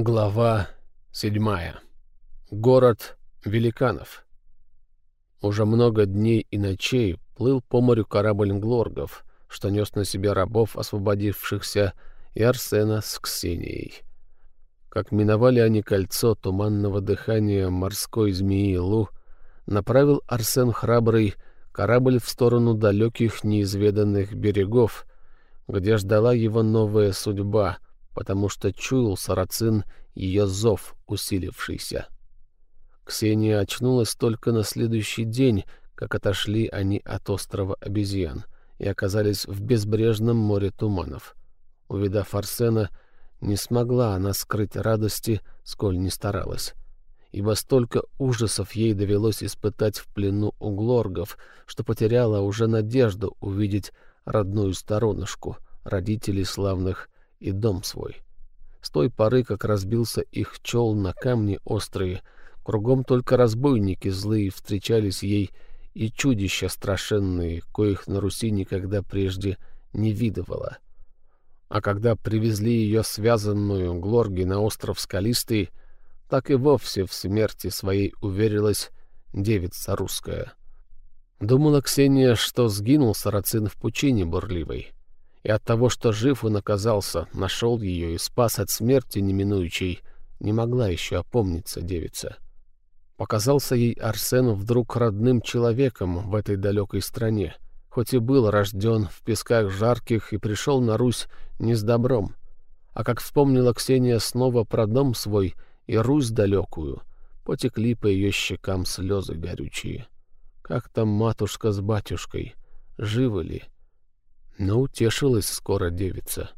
Глава седьмая. Город великанов. Уже много дней и ночей плыл по морю корабль Глоргов, что нес на себе рабов, освободившихся, и Арсена с Ксенией. Как миновали они кольцо туманного дыхания морской змеи Лу, направил Арсен храбрый корабль в сторону далеких неизведанных берегов, где ждала его новая судьба — потому что чуял сарацин ее зов, усилившийся. Ксения очнулась только на следующий день, как отошли они от острова обезьян и оказались в безбрежном море туманов. Увидав Арсена, не смогла она скрыть радости, сколь не старалась. Ибо столько ужасов ей довелось испытать в плену у глоргов, что потеряла уже надежду увидеть родную сторонушку, родителей славных и дом свой. С той поры, как разбился их чел на камни острые, кругом только разбойники злые встречались ей и чудища страшенные, коих на Руси никогда прежде не видывала. А когда привезли ее связанную Глорги на остров Скалистый, так и вовсе в смерти своей уверилась девица русская. Думала Ксения, что сгинул сарацин в пучине бурливой, и от того, что жив он оказался, нашел ее и спас от смерти неминующей, не могла еще опомниться девица. Показался ей Арсену вдруг родным человеком в этой далекой стране, хоть и был рожден в песках жарких и пришел на Русь не с добром. А как вспомнила Ксения снова про дом свой и Русь далекую, потекли по ее щекам слезы горючие. Как там матушка с батюшкой? Живы ли? — но утешилась скоро девица.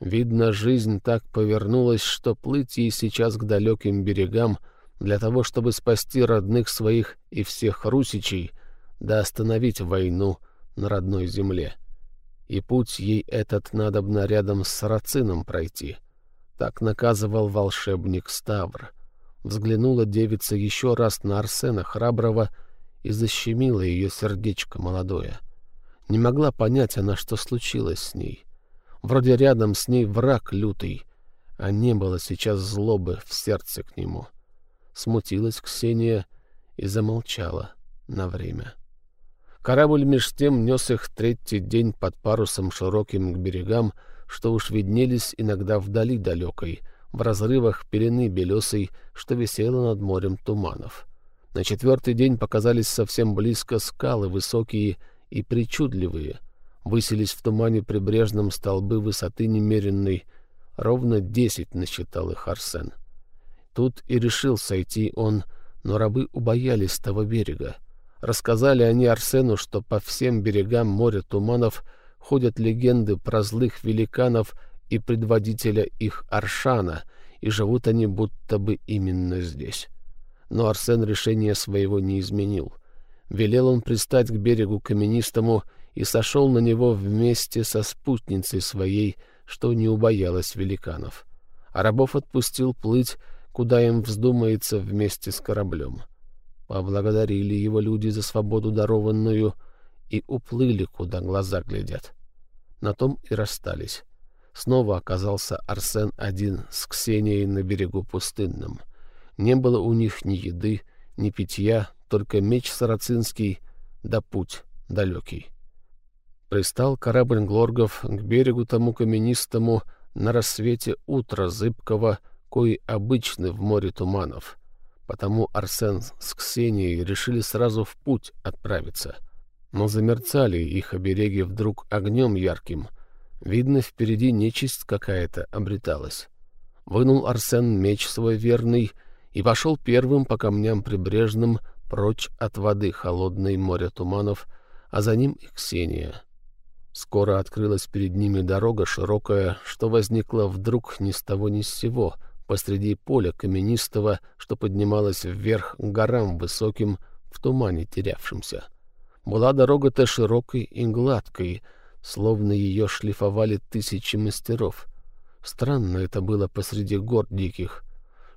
Видно, жизнь так повернулась, что плыть ей сейчас к далеким берегам для того, чтобы спасти родных своих и всех русичей, да остановить войну на родной земле. И путь ей этот надобно рядом с Сарацином пройти. Так наказывал волшебник Ставр. Взглянула девица еще раз на Арсена Храброго и защемила ее сердечко молодое. Не могла понять она, что случилось с ней. Вроде рядом с ней враг лютый, а не было сейчас злобы в сердце к нему. Смутилась Ксения и замолчала на время. Корабль меж тем нес их третий день под парусом широким к берегам, что уж виднелись иногда вдали далекой, в разрывах пелены белесой, что висела над морем туманов. На четвертый день показались совсем близко скалы высокие и причудливые, высились в тумане прибрежном столбы высоты немеренной, ровно десять насчитал их Арсен. Тут и решил сойти он, но рабы убоялись того берега. Рассказали они Арсену, что по всем берегам моря туманов ходят легенды про злых великанов и предводителя их Аршана, и живут они будто бы именно здесь. Но Арсен решение своего не изменил — Велел он пристать к берегу каменистому и сошел на него вместе со спутницей своей, что не убоялась великанов. А рабов отпустил плыть, куда им вздумается вместе с кораблем. Поблагодарили его люди за свободу дарованную и уплыли, куда глаза глядят. На том и расстались. Снова оказался Арсен один с Ксенией на берегу пустынном. Не было у них ни еды, ни питья, только меч сарацинский да путь далекий. Пристал корабль Глоргов к берегу тому каменистому на рассвете утра зыбкого, кои обычны в море туманов. Потому Арсен с Ксенией решили сразу в путь отправиться. Но замерцали их обереги вдруг огнем ярким. Видно, впереди нечисть какая-то обреталась. Вынул Арсен меч свой верный и пошел первым по камням прибрежным, прочь от воды холодной моря туманов, а за ним и Ксения. Скоро открылась перед ними дорога широкая, что возникла вдруг ни с того ни с сего, посреди поля каменистого, что поднималось вверх горам высоким, в тумане терявшимся. Была дорога-то широкой и гладкой, словно ее шлифовали тысячи мастеров. Странно это было посреди гор диких.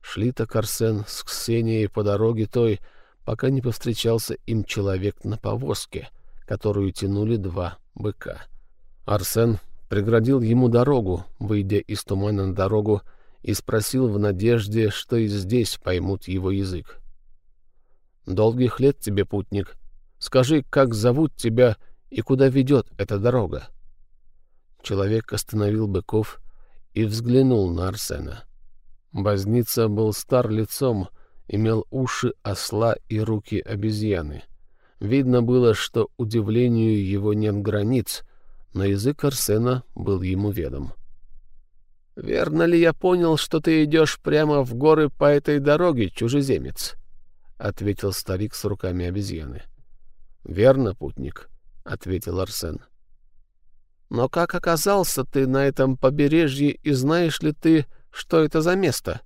Шли-то Арсен с Ксенией по дороге той, пока не повстречался им человек на повозке, которую тянули два быка. Арсен преградил ему дорогу, выйдя из тумана на дорогу, и спросил в надежде, что и здесь поймут его язык. «Долгих лет тебе, путник. Скажи, как зовут тебя и куда ведет эта дорога?» Человек остановил быков и взглянул на Арсена. Возница был стар лицом, имел уши осла и руки обезьяны. Видно было, что удивлению его нет границ, но язык Арсена был ему ведом. «Верно ли я понял, что ты идешь прямо в горы по этой дороге, чужеземец?» — ответил старик с руками обезьяны. «Верно, путник», — ответил Арсен. «Но как оказался ты на этом побережье, и знаешь ли ты, что это за место?»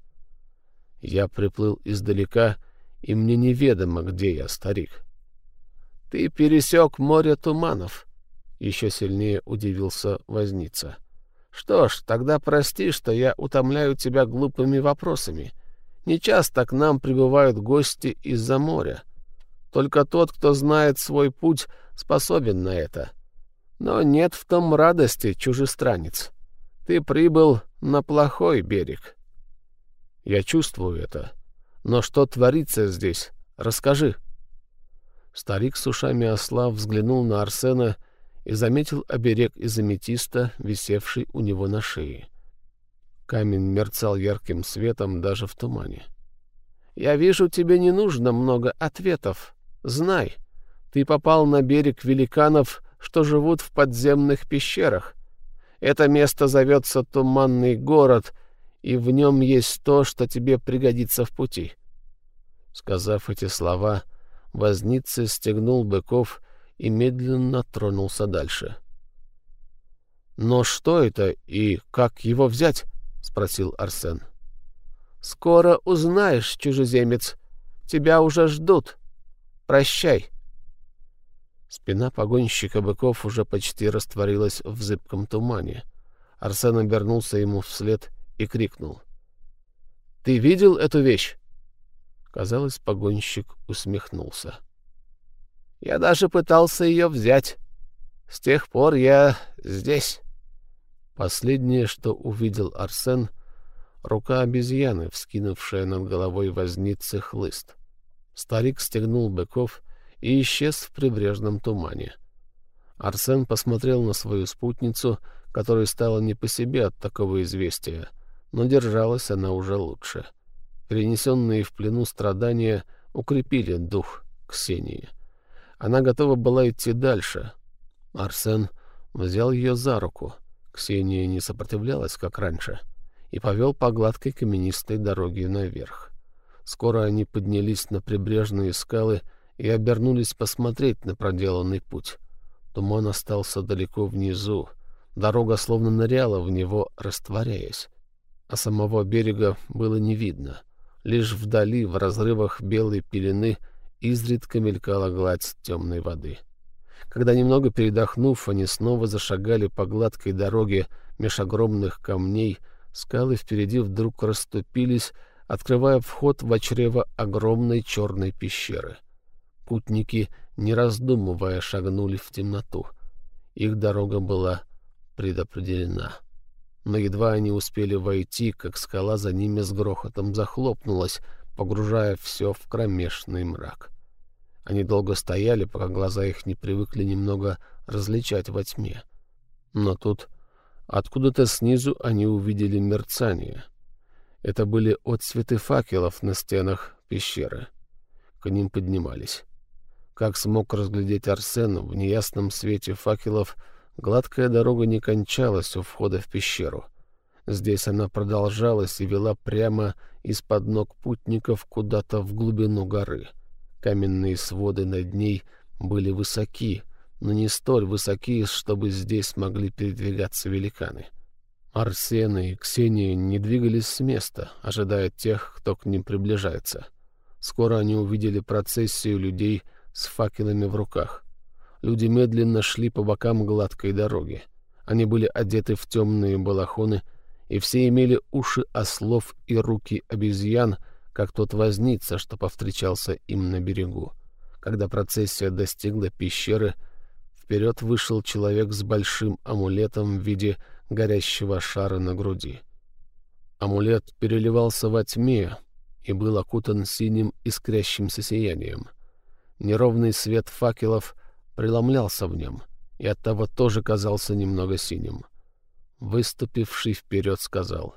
Я приплыл издалека, и мне неведомо, где я, старик. «Ты пересек море туманов», — еще сильнее удивился возница. «Что ж, тогда прости, что я утомляю тебя глупыми вопросами. Не часто к нам прибывают гости из-за моря. Только тот, кто знает свой путь, способен на это. Но нет в том радости, чужестранец. Ты прибыл на плохой берег». «Я чувствую это. Но что творится здесь? Расскажи». Старик с ушами осла взглянул на Арсена и заметил оберег из аметиста, висевший у него на шее. Камень мерцал ярким светом даже в тумане. «Я вижу, тебе не нужно много ответов. Знай, ты попал на берег великанов, что живут в подземных пещерах. Это место зовется Туманный город, и в нем есть то, что тебе пригодится в пути». Сказав эти слова, Возница стегнул быков и медленно тронулся дальше. «Но что это и как его взять?» — спросил Арсен. «Скоро узнаешь, чужеземец. Тебя уже ждут. Прощай». Спина погонщика быков уже почти растворилась в зыбком тумане. Арсен обернулся ему вслед и крикнул. «Ты видел эту вещь?» Казалось, погонщик усмехнулся. «Я даже пытался ее взять. С тех пор я здесь». Последнее, что увидел Арсен — рука обезьяны, вскинувшая над головой возницы хлыст. Старик стегнул быков и исчез в прибрежном тумане. Арсен посмотрел на свою спутницу, которая стала не по себе от такого известия, но держалась она уже лучше. — Перенесенные в плену страдания укрепили дух Ксении. Она готова была идти дальше. Арсен взял ее за руку. Ксения не сопротивлялась, как раньше, и повел по гладкой каменистой дороге наверх. Скоро они поднялись на прибрежные скалы и обернулись посмотреть на проделанный путь. Туман остался далеко внизу. Дорога словно ныряла в него, растворяясь. А самого берега было не видно — Лишь вдали, в разрывах белой пелены, изредка мелькала гладь темной воды. Когда немного передохнув, они снова зашагали по гладкой дороге меж огромных камней, скалы впереди вдруг расступились, открывая вход в чрево огромной черной пещеры. Путники, не раздумывая, шагнули в темноту. Их дорога была предопределена но едва они успели войти, как скала за ними с грохотом захлопнулась, погружая все в кромешный мрак. Они долго стояли, пока глаза их не привыкли немного различать во тьме. Но тут откуда-то снизу они увидели мерцание. Это были отсветы факелов на стенах пещеры. К ним поднимались. Как смог разглядеть Арсен в неясном свете факелов — Гладкая дорога не кончалась у входа в пещеру. Здесь она продолжалась и вела прямо из-под ног путников куда-то в глубину горы. Каменные своды над ней были высоки, но не столь высоки, чтобы здесь могли передвигаться великаны. Арсен и Ксения не двигались с места, ожидая тех, кто к ним приближается. Скоро они увидели процессию людей с факелами в руках. Люди медленно шли по бокам гладкой дороги. Они были одеты в темные балахоны, и все имели уши ослов и руки обезьян, как тот возница, что повстречался им на берегу. Когда процессия достигла пещеры, вперед вышел человек с большим амулетом в виде горящего шара на груди. Амулет переливался во тьме и был окутан синим искрящимся сиянием. Неровный свет факелов преломлялся в нем и оттого тоже казался немного синим. Выступивший вперед сказал.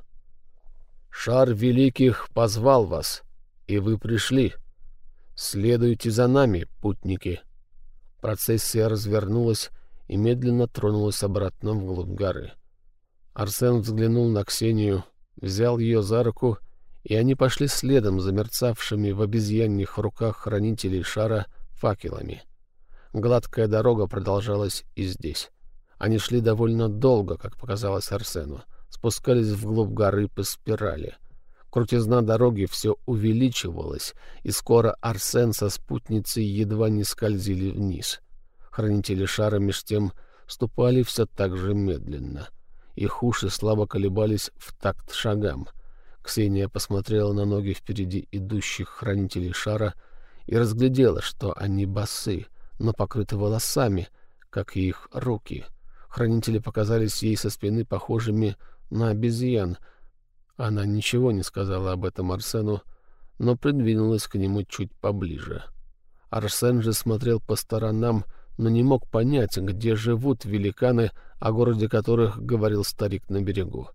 «Шар Великих позвал вас, и вы пришли. Следуйте за нами, путники». Процессия развернулась и медленно тронулась обратно вглубь горы. Арсен взглянул на Ксению, взял ее за руку, и они пошли следом за мерцавшими в обезьянных руках хранителей шара факелами. Гладкая дорога продолжалась и здесь. Они шли довольно долго, как показалось Арсену, спускались вглубь горы по спирали. Крутизна дороги все увеличивалась, и скоро Арсен со спутницей едва не скользили вниз. Хранители шара меж тем ступали все так же медленно. Их уши слабо колебались в такт шагам. Ксения посмотрела на ноги впереди идущих хранителей шара и разглядела, что они басы, но покрыты волосами, как и их руки. Хранители показались ей со спины похожими на обезьян. Она ничего не сказала об этом Арсену, но придвинулась к нему чуть поближе. Арсен же смотрел по сторонам, но не мог понять, где живут великаны, о городе которых говорил старик на берегу.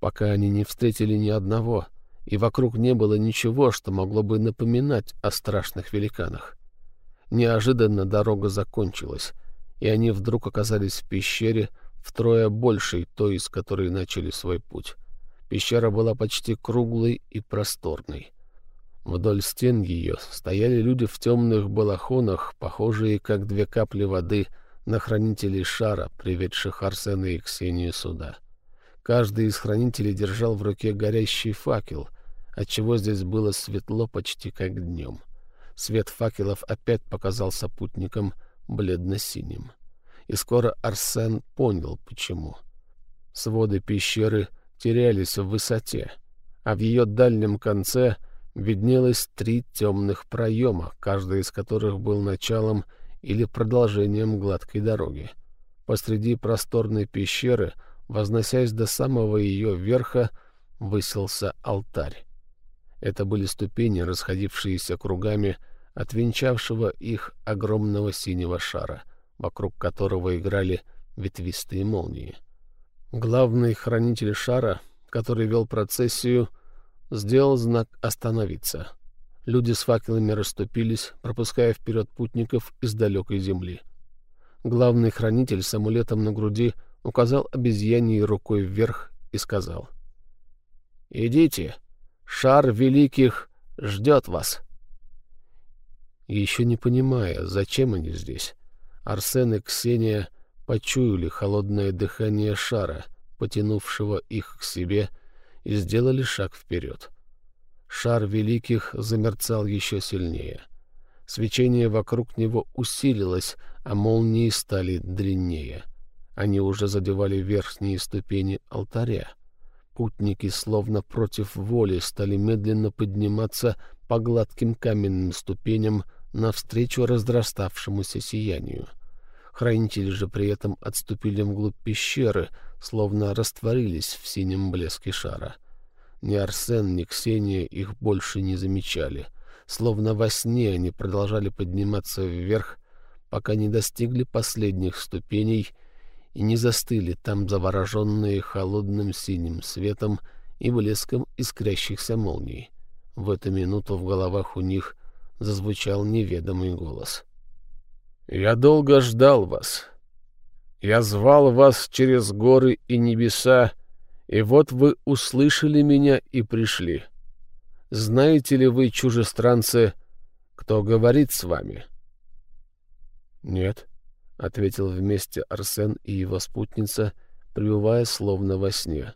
Пока они не встретили ни одного, и вокруг не было ничего, что могло бы напоминать о страшных великанах. Неожиданно дорога закончилась, и они вдруг оказались в пещере, втрое большей той, из которой начали свой путь. Пещера была почти круглой и просторной. Вдоль стен ее стояли люди в темных балахонах, похожие, как две капли воды, на хранителей шара, приведших Арсена и Ксению сюда. Каждый из хранителей держал в руке горящий факел, отчего здесь было светло почти как днем. Свет факелов опять показался путникам бледно-синим. И скоро Арсен понял, почему. Своды пещеры терялись в высоте, а в ее дальнем конце — виднелось три темных проема, каждый из которых был началом или продолжением гладкой дороги. Посреди просторной пещеры, возносясь до самого ее верха, высился алтарь. Это были ступени, расходившиеся кругами от венчавшего их огромного синего шара, вокруг которого играли ветвистые молнии. Главный хранитель шара, который вел процессию, сделал знак «Остановиться». Люди с факелами расступились, пропуская вперед путников из далекой земли. Главный хранитель с амулетом на груди указал обезьяньей рукой вверх и сказал. «Идите, шар великих ждет вас». еще не понимая, зачем они здесь, Арсен и Ксения почуяли холодное дыхание шара, потянувшего их к себе и сделали шаг вперед. Шар великих замерцал еще сильнее. Свечение вокруг него усилилось, а молнии стали длиннее. Они уже задевали верхние ступени алтаря. Путники, словно против воли, стали медленно подниматься по гладким каменным ступеням навстречу разраставшемуся сиянию. Хранители же при этом отступили вглубь пещеры, словно растворились в синем блеске шара. Ни Арсен, ни Ксения их больше не замечали. Словно во сне они продолжали подниматься вверх, пока не достигли последних ступеней и не застыли там завороженные холодным синим светом и блеском искрящихся молний. В эту минуту в головах у них зазвучал неведомый голос. «Я долго ждал вас. Я звал вас через горы и небеса, и вот вы услышали меня и пришли. Знаете ли вы, чужестранцы, кто говорит с вами?» «Нет», — ответил вместе Арсен и его спутница, пребывая словно во сне.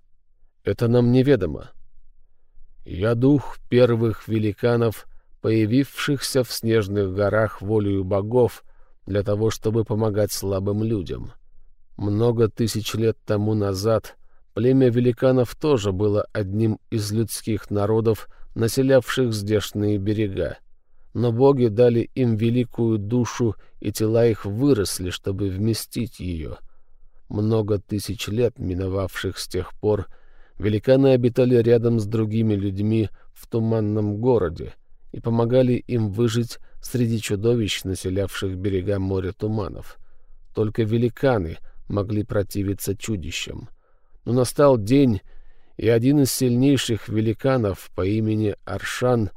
«Это нам неведомо. Я дух первых великанов, появившихся в снежных горах волею богов, для того, чтобы помогать слабым людям. Много тысяч лет тому назад племя великанов тоже было одним из людских народов, населявших здешние берега. Но боги дали им великую душу, и тела их выросли, чтобы вместить ее. Много тысяч лет, миновавших с тех пор, Великаны обитали рядом с другими людьми в туманном городе и помогали им выжить среди чудовищ, населявших берега моря туманов. Только великаны могли противиться чудищам. Но настал день, и один из сильнейших великанов по имени Аршан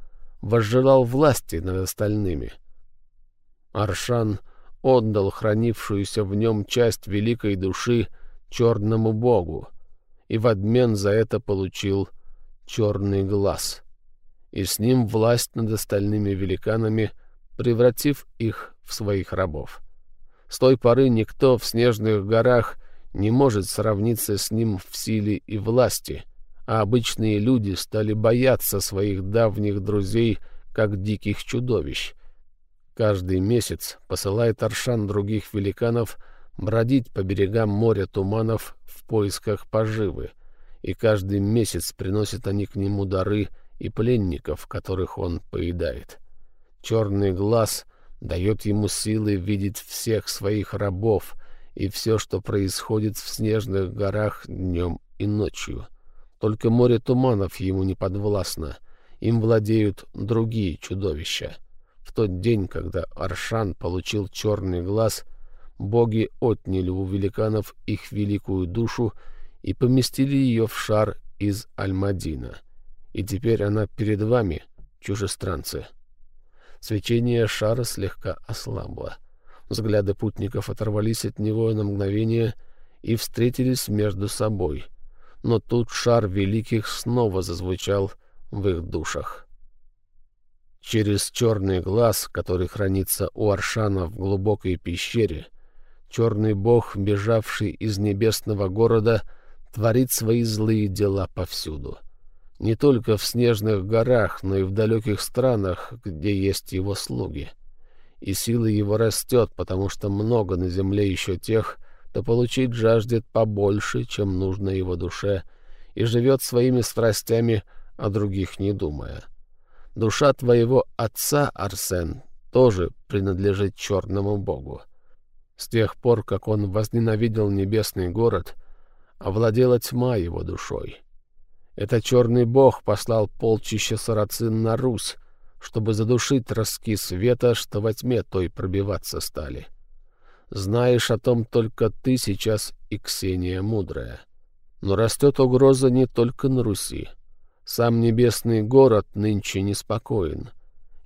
возжелал власти над остальными. Аршан отдал хранившуюся в нем часть великой души черному богу, и в обмен за это получил черный глаз, и с ним власть над остальными великанами, превратив их в своих рабов. С той поры никто в снежных горах не может сравниться с ним в силе и власти, а обычные люди стали бояться своих давних друзей, как диких чудовищ. Каждый месяц посылает Аршан других великанов бродить по берегам моря туманов в поисках поживы, и каждый месяц приносят они к нему дары и пленников, которых он поедает. Черный глаз дает ему силы видеть всех своих рабов и все, что происходит в снежных горах днем и ночью. Только море туманов ему не подвластно, им владеют другие чудовища. В тот день, когда Аршан получил черный глаз, боги отняли у великанов их великую душу и поместили ее в шар из Альмадина. И теперь она перед вами, чужестранцы. Свечение шара слегка ослабло. Взгляды путников оторвались от него на мгновение и встретились между собой. Но тут шар великих снова зазвучал в их душах. Через черный глаз, который хранится у Аршана в глубокой пещере, черный бог, бежавший из небесного города, творит свои злые дела повсюду не только в снежных горах, но и в далеких странах, где есть его слуги. И сила его растет, потому что много на земле еще тех, кто получить жаждет побольше, чем нужно его душе, и живет своими страстями, о других не думая. Душа твоего отца, Арсен, тоже принадлежит черному богу. С тех пор, как он возненавидел небесный город, овладела тьма его душой. Это черный бог послал полчища сарацин на Русь, чтобы задушить ростки света, что во тьме той пробиваться стали. Знаешь о том только ты сейчас и Ксения Мудрая. Но растет угроза не только на Руси. Сам небесный город нынче неспокоен.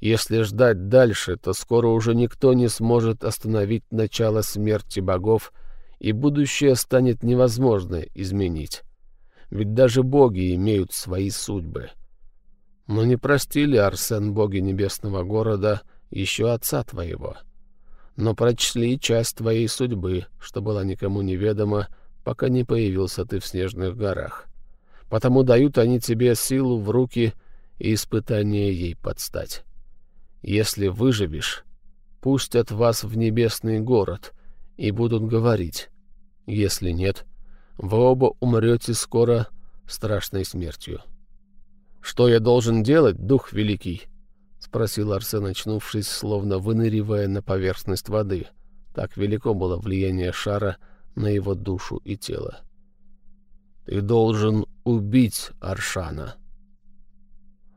Если ждать дальше, то скоро уже никто не сможет остановить начало смерти богов, и будущее станет невозможно изменить ведь даже боги имеют свои судьбы. Но не простили, Арсен, боги небесного города, еще отца твоего. Но прочли часть твоей судьбы, что была никому неведома, пока не появился ты в снежных горах. Потому дают они тебе силу в руки и испытание ей подстать. Если выживешь, пустят вас в небесный город и будут говорить. Если нет, вы оба умрете скоро страшной смертью. «Что я должен делать, Дух Великий?» — спросил Арсен, очнувшись, словно выныривая на поверхность воды. Так велико было влияние шара на его душу и тело. «Ты должен убить Аршана».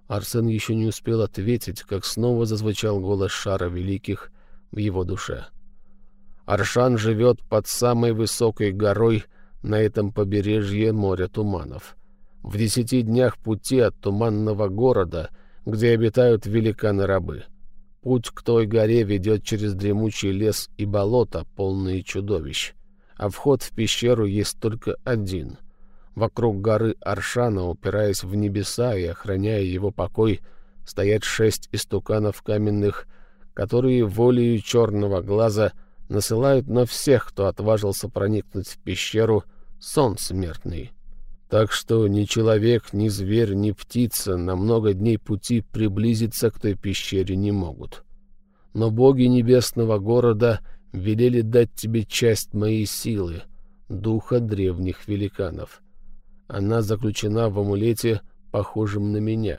Арсен еще не успел ответить, как снова зазвучал голос шара великих в его душе. «Аршан живет под самой высокой горой — на этом побережье моря туманов. В десяти днях пути от туманного города, где обитают великаны-рабы. Путь к той горе ведет через дремучий лес и болото, полные чудовищ. А вход в пещеру есть только один. Вокруг горы Аршана, упираясь в небеса и охраняя его покой, стоят шесть истуканов каменных, которые волею черного глаза насылают на всех, кто отважился проникнуть в пещеру, сон смертный. Так что ни человек, ни зверь, ни птица на много дней пути приблизиться к той пещере не могут. Но боги небесного города велели дать тебе часть моей силы, духа древних великанов. Она заключена в амулете, похожем на меня.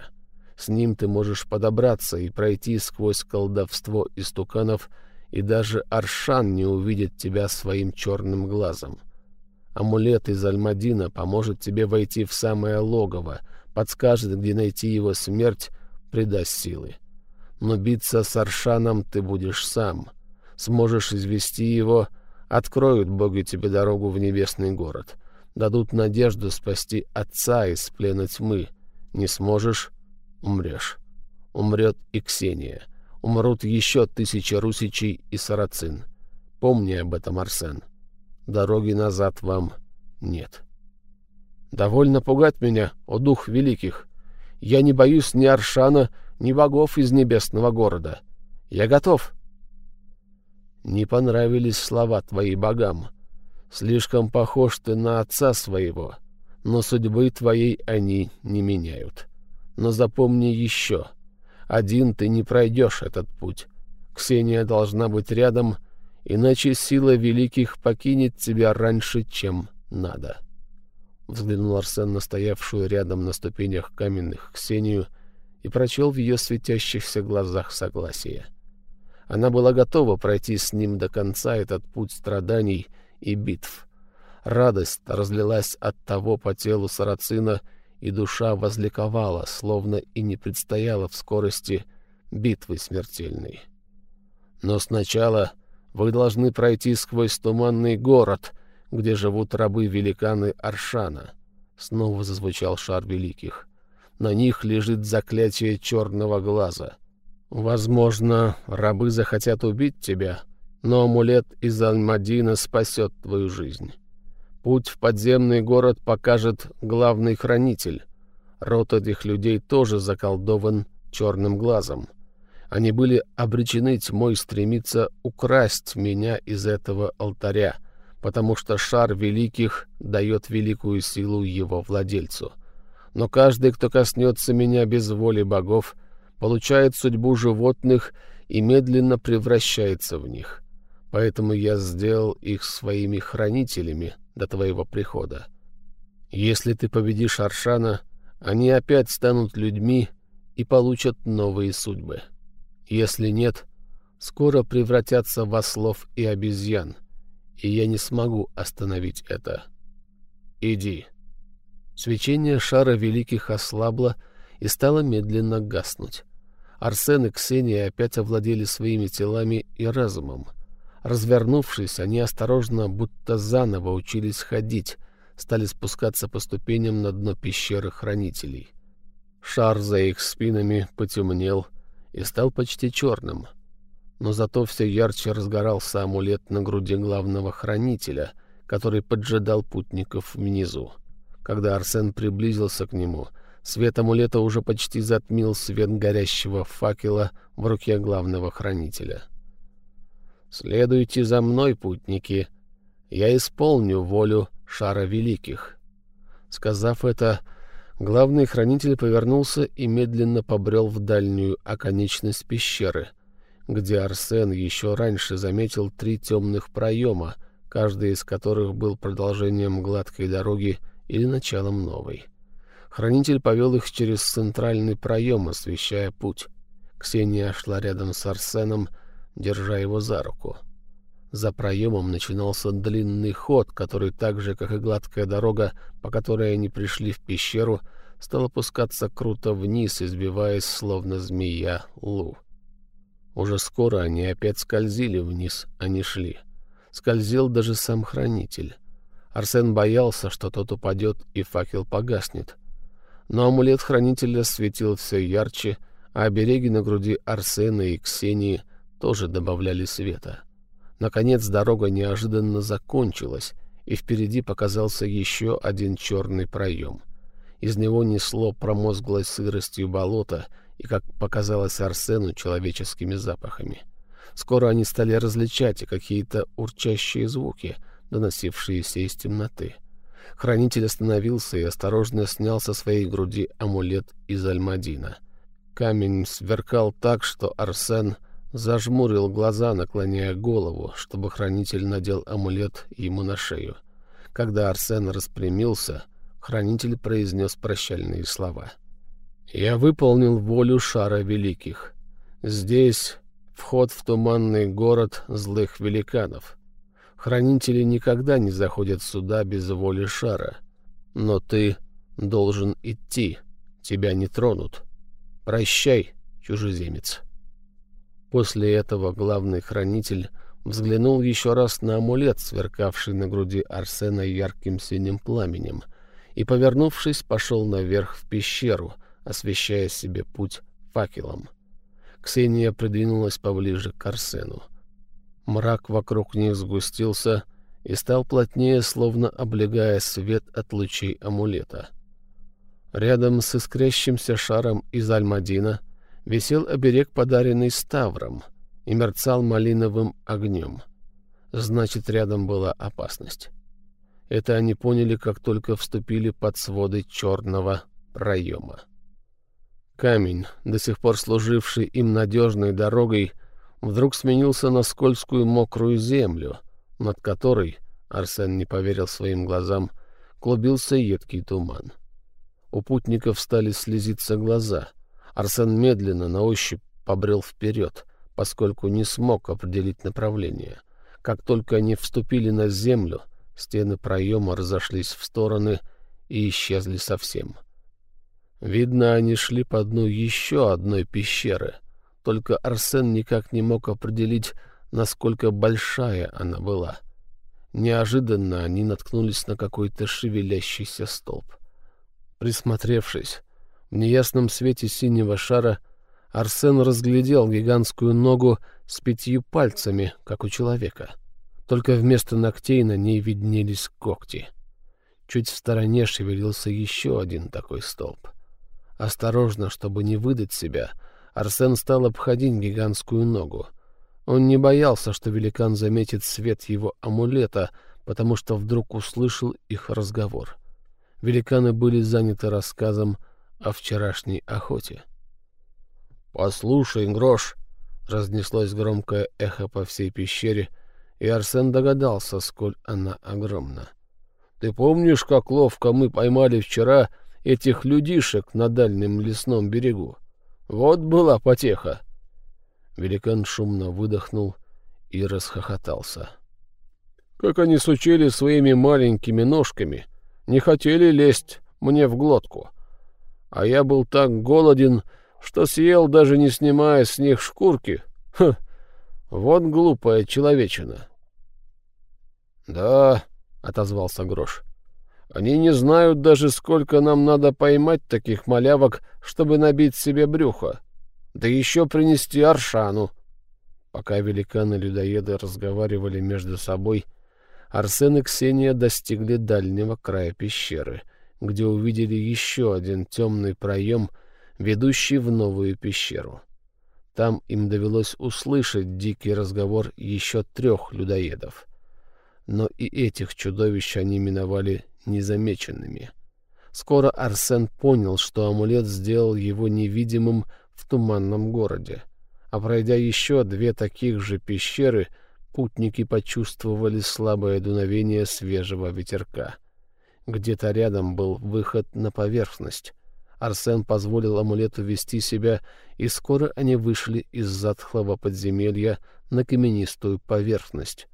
С ним ты можешь подобраться и пройти сквозь колдовство истуканов, и даже Аршан не увидит тебя своим черным глазом. Амулет из Альмадина поможет тебе войти в самое логово, подскажет, где найти его смерть, придаст силы. Но биться с Аршаном ты будешь сам. Сможешь извести его, откроют боги тебе дорогу в небесный город. Дадут надежду спасти отца из плена тьмы. Не сможешь — умрешь. Умрет и Ксения. Умрут еще тысячи русичей и сарацин. Помни об этом, Арсен. Дороги назад вам нет. Довольно пугать меня, о дух великих. Я не боюсь ни Аршана, ни богов из небесного города. Я готов. Не понравились слова твои богам. Слишком похож ты на отца своего, но судьбы твоей они не меняют. Но запомни еще, один ты не пройдешь этот путь. Ксения должна быть рядом, иначе сила великих покинет тебя раньше, чем надо. Взглянул Арсен на стоявшую рядом на ступенях каменных Ксению — и прочел в ее светящихся глазах согласие. Она была готова пройти с ним до конца этот путь страданий и битв. Радость разлилась от того по телу сарацина, и душа возликовала, словно и не предстояла в скорости битвы смертельной. Но сначала вы должны пройти сквозь туманный город, где живут рабы-великаны Аршана. Снова зазвучал шар великих. На них лежит заклятие черного глаза. Возможно, рабы захотят убить тебя, но амулет из Альмадина спасет твою жизнь. Путь в подземный город покажет главный хранитель. Рот этих людей тоже заколдован черным глазом. Они были обречены тьмой стремиться украсть меня из этого алтаря, потому что шар великих дает великую силу его владельцу но каждый, кто коснется меня без воли богов, получает судьбу животных и медленно превращается в них. Поэтому я сделал их своими хранителями до твоего прихода. Если ты победишь Аршана, они опять станут людьми и получат новые судьбы. Если нет, скоро превратятся в ослов и обезьян, и я не смогу остановить это. Иди». Свечение шара великих ослабло и стало медленно гаснуть. Арсен и Ксения опять овладели своими телами и разумом. Развернувшись, они осторожно, будто заново учились ходить, стали спускаться по ступеням на дно пещеры хранителей. Шар за их спинами потемнел и стал почти черным. Но зато все ярче разгорался амулет на груди главного хранителя, который поджидал путников внизу. Когда Арсен приблизился к нему, свет амулета уже почти затмил свет горящего факела в руке главного хранителя. «Следуйте за мной, путники. Я исполню волю Шара Великих». Сказав это, главный хранитель повернулся и медленно побрел в дальнюю оконечность пещеры, где Арсен еще раньше заметил три темных проема, каждый из которых был продолжением гладкой дороги или началом новой. Хранитель повел их через центральный проем, освещая путь. Ксения шла рядом с Арсеном, держа его за руку. За проемом начинался длинный ход, который так же, как и гладкая дорога, по которой они пришли в пещеру, стал опускаться круто вниз, избиваясь, словно змея, лу. Уже скоро они опять скользили вниз, а не шли. Скользил даже сам хранитель. Арсен боялся, что тот упадет и факел погаснет. Но амулет хранителя светил все ярче, а обереги на груди Арсена и Ксении тоже добавляли света. Наконец дорога неожиданно закончилась, и впереди показался еще один черный проем. Из него несло промозглой сыростью болота и, как показалось Арсену, человеческими запахами. Скоро они стали различать какие-то урчащие звуки — доносившиеся из темноты. Хранитель остановился и осторожно снял со своей груди амулет из Альмадина. Камень сверкал так, что Арсен зажмурил глаза, наклоняя голову, чтобы хранитель надел амулет ему на шею. Когда Арсен распрямился, хранитель произнес прощальные слова. «Я выполнил волю шара великих. Здесь вход в туманный город злых великанов. Хранители никогда не заходят сюда без воли шара. Но ты должен идти. Тебя не тронут. Прощай, чужеземец. После этого главный хранитель взглянул еще раз на амулет, сверкавший на груди Арсена ярким синим пламенем, и, повернувшись, пошел наверх в пещеру, освещая себе путь факелом. Ксения придвинулась поближе к Арсену. Мрак вокруг них сгустился и стал плотнее, словно облегая свет от лучей амулета. Рядом с искрящимся шаром из Альмадина висел оберег, подаренный Ставром, и мерцал малиновым огнем. Значит, рядом была опасность. Это они поняли, как только вступили под своды черного проема. Камень, до сих пор служивший им надежной дорогой, вдруг сменился на скользкую мокрую землю, над которой, Арсен не поверил своим глазам, клубился едкий туман. У путников стали слезиться глаза. Арсен медленно, на ощупь, побрел вперед, поскольку не смог определить направление. Как только они вступили на землю, стены проема разошлись в стороны и исчезли совсем. Видно, они шли по дну еще одной пещеры, только Арсен никак не мог определить, насколько большая она была. Неожиданно они наткнулись на какой-то шевелящийся столб. Присмотревшись, в неясном свете синего шара Арсен разглядел гигантскую ногу с пятью пальцами, как у человека. Только вместо ногтей на ней виднелись когти. Чуть в стороне шевелился еще один такой столб. Осторожно, чтобы не выдать себя — Арсен стал обходить гигантскую ногу. Он не боялся, что великан заметит свет его амулета, потому что вдруг услышал их разговор. Великаны были заняты рассказом о вчерашней охоте. «Послушай, Грош!» — разнеслось громкое эхо по всей пещере, и Арсен догадался, сколь она огромна. «Ты помнишь, как ловко мы поймали вчера этих людишек на дальнем лесном берегу? Вот была потеха. Великан шумно выдохнул и расхохотался. Как они сучили своими маленькими ножками, не хотели лезть мне в глотку. А я был так голоден, что съел, даже не снимая с них шкурки. Ха! Вот глупая человечина. — Да, — отозвался Грош, они не знают даже, сколько нам надо поймать таких малявок, чтобы набить себе брюхо. Да еще принести Аршану. Пока великаны-людоеды разговаривали между собой, Арсен и Ксения достигли дальнего края пещеры, где увидели еще один темный проем, ведущий в новую пещеру. Там им довелось услышать дикий разговор еще трех людоедов. Но и этих чудовищ они миновали незамеченными. Скоро Арсен понял, что амулет сделал его невидимым в туманном городе. А пройдя еще две таких же пещеры, путники почувствовали слабое дуновение свежего ветерка. Где-то рядом был выход на поверхность. Арсен позволил амулету вести себя, и скоро они вышли из затхлого подземелья на каменистую поверхность.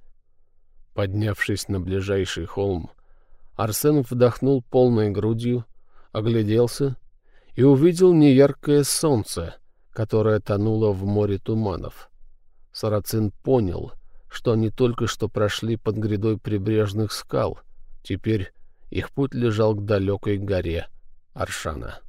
Поднявшись на ближайший холм, Арсен вдохнул полной грудью, огляделся и увидел неяркое солнце, которое тонуло в море туманов. Сарацин понял, что они только что прошли под грядой прибрежных скал. Теперь их путь лежал к далекой горе Аршана.